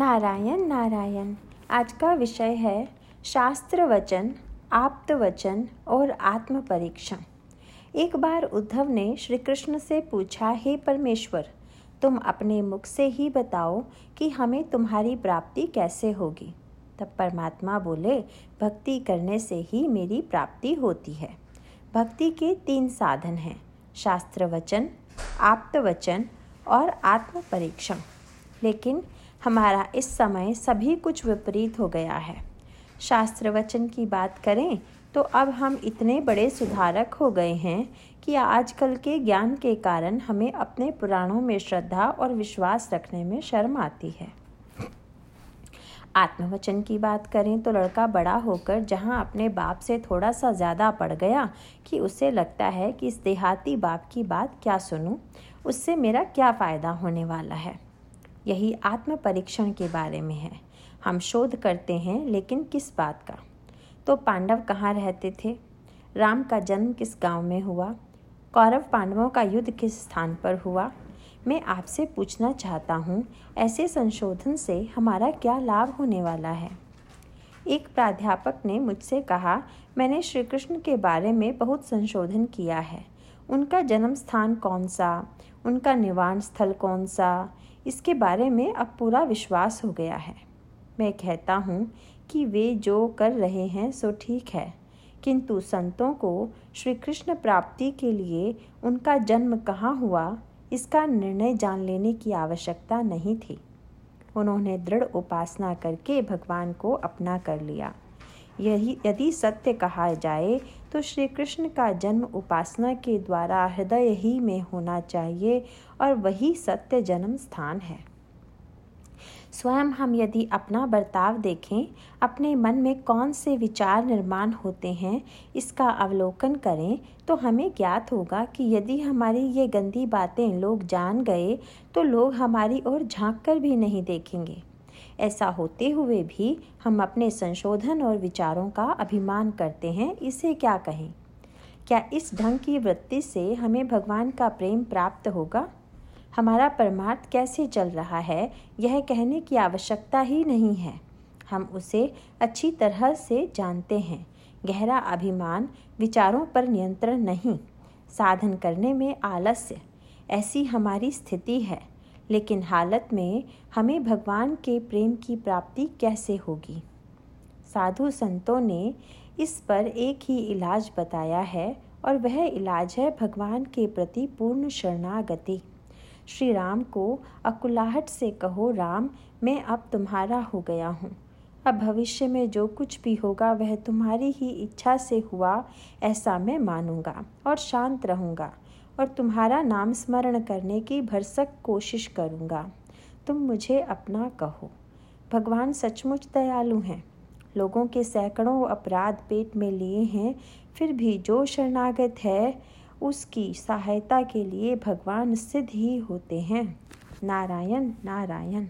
नारायण नारायण। आज का विषय है शास्त्र वचन आप्त वचन और आत्म परीक्षण एक बार उद्धव ने श्री कृष्ण से पूछा, हे परमेश्वर, तुम अपने मुख से ही बताओ कि हमें तुम्हारी प्राप्ति कैसे होगी? तब परमात्मा बोले, भक्ति करने से ही मेरी प्राप्ति होती है। भक्ति के तीन साधन हैं शास्त्र वचन आप्त वचन और आत्म परीक्षण लेकिन हमारा इस समय सभी कुछ विपरीत हो गया है। शास्त्र वचन की बात करें तो अब हम इतने बड़े सुधारक हो गए हैं कि आजकल के ज्ञान के कारण हमें अपने पुराणों में श्रद्धा और विश्वास रखने में शर्म आती है। आत्मवचन की बात करें तो लड़का बड़ा होकर जहाँ अपने बाप से थोड़ा सा ज़्यादा पड़ गया कि उसे लगता है कि इस देहाती बाप की बात क्या सुनूं, उससे मेरा क्या फ़ायदा होने वाला है? यही आत्म परीक्षण के बारे में है। हम शोध करते हैं, लेकिन किस बात का? तो पांडव कहाँ रहते थे? राम का जन्म किस गाँव में हुआ? कौरव पांडवों का युद्ध किस स्थान पर हुआ? मैं आपसे पूछना चाहता हूँ, ऐसे संशोधन से हमारा क्या लाभ होने वाला है? एक प्राध्यापक ने मुझसे कहा, मैंने श्री कृष्ण के बारे में बहुत संशोधन किया है। उनका जन्म स्थान कौन सा? उनका निवाण स्थल कौन सा? इसके बारे में अब पूरा विश्वास हो गया है। मैं कहता हूँ कि वे जो कर रहे हैं, सो ठीक है। किंतु संतों को श्री कृष्ण प्राप्ति के लिए उनका जन्म कहाँ हुआ, इसका निर्णय जान लेने की आवश्यकता नहीं थी। उन्होंने दृढ़ उपासना करके भगवान को अपना कर लिया। यही, यदि सत्य कहा जाए तो श्री कृष्ण का जन्म उपासना के द्वारा हृदय ही में होना चाहिए और वही सत्य जन्म स्थान है। स्वयं हम यदि अपना बर्ताव देखें, अपने मन में कौन से विचार निर्माण होते हैं, इसका अवलोकन करें तो हमें ज्ञात होगा कि यदि हमारी ये गंदी बातें लोग जान गए तो लोग हमारी ओर झाँक कर भी नहीं देखेंगे। ऐसा होते हुए भी हम अपने संशोधन और विचारों का अभिमान करते हैं। इसे क्या कहें? क्या इस ढंग की वृत्ति से हमें भगवान का प्रेम प्राप्त होगा? हमारा परमार्थ कैसे चल रहा है, यह कहने की आवश्यकता ही नहीं है। हम उसे अच्छी तरह से जानते हैं। गहरा अभिमान विचारों पर नियंत्रण नहीं। साधन करने में आलस्य। ऐसी हमारी स्थिति है। लेकिन हालत में हमें भगवान के प्रेम की प्राप्ति कैसे होगी? साधु संतों ने इस पर एक ही इलाज बताया है और वह इलाज है भगवान के प्रति पूर्ण शरणागति। श्री राम को अकुलाहट से कहो, राम, मैं अब तुम्हारा हो गया हूँ। अब भविष्य में जो कुछ भी होगा, वह तुम्हारी ही इच्छा से हुआ, ऐसा मैं मानूँगा और शांत रहूँगा। और तुम्हारा नाम स्मरण करने की भरसक कोशिश करूँगा। तुम मुझे अपना कहो। भगवान सचमुच दयालु हैं। लोगों के सैकड़ों अपराध पेट में लिए हैं, फिर भी जो शरणागत है, उसकी सहायता के लिए भगवान सिद्ध ही होते हैं। नारायण नारायण।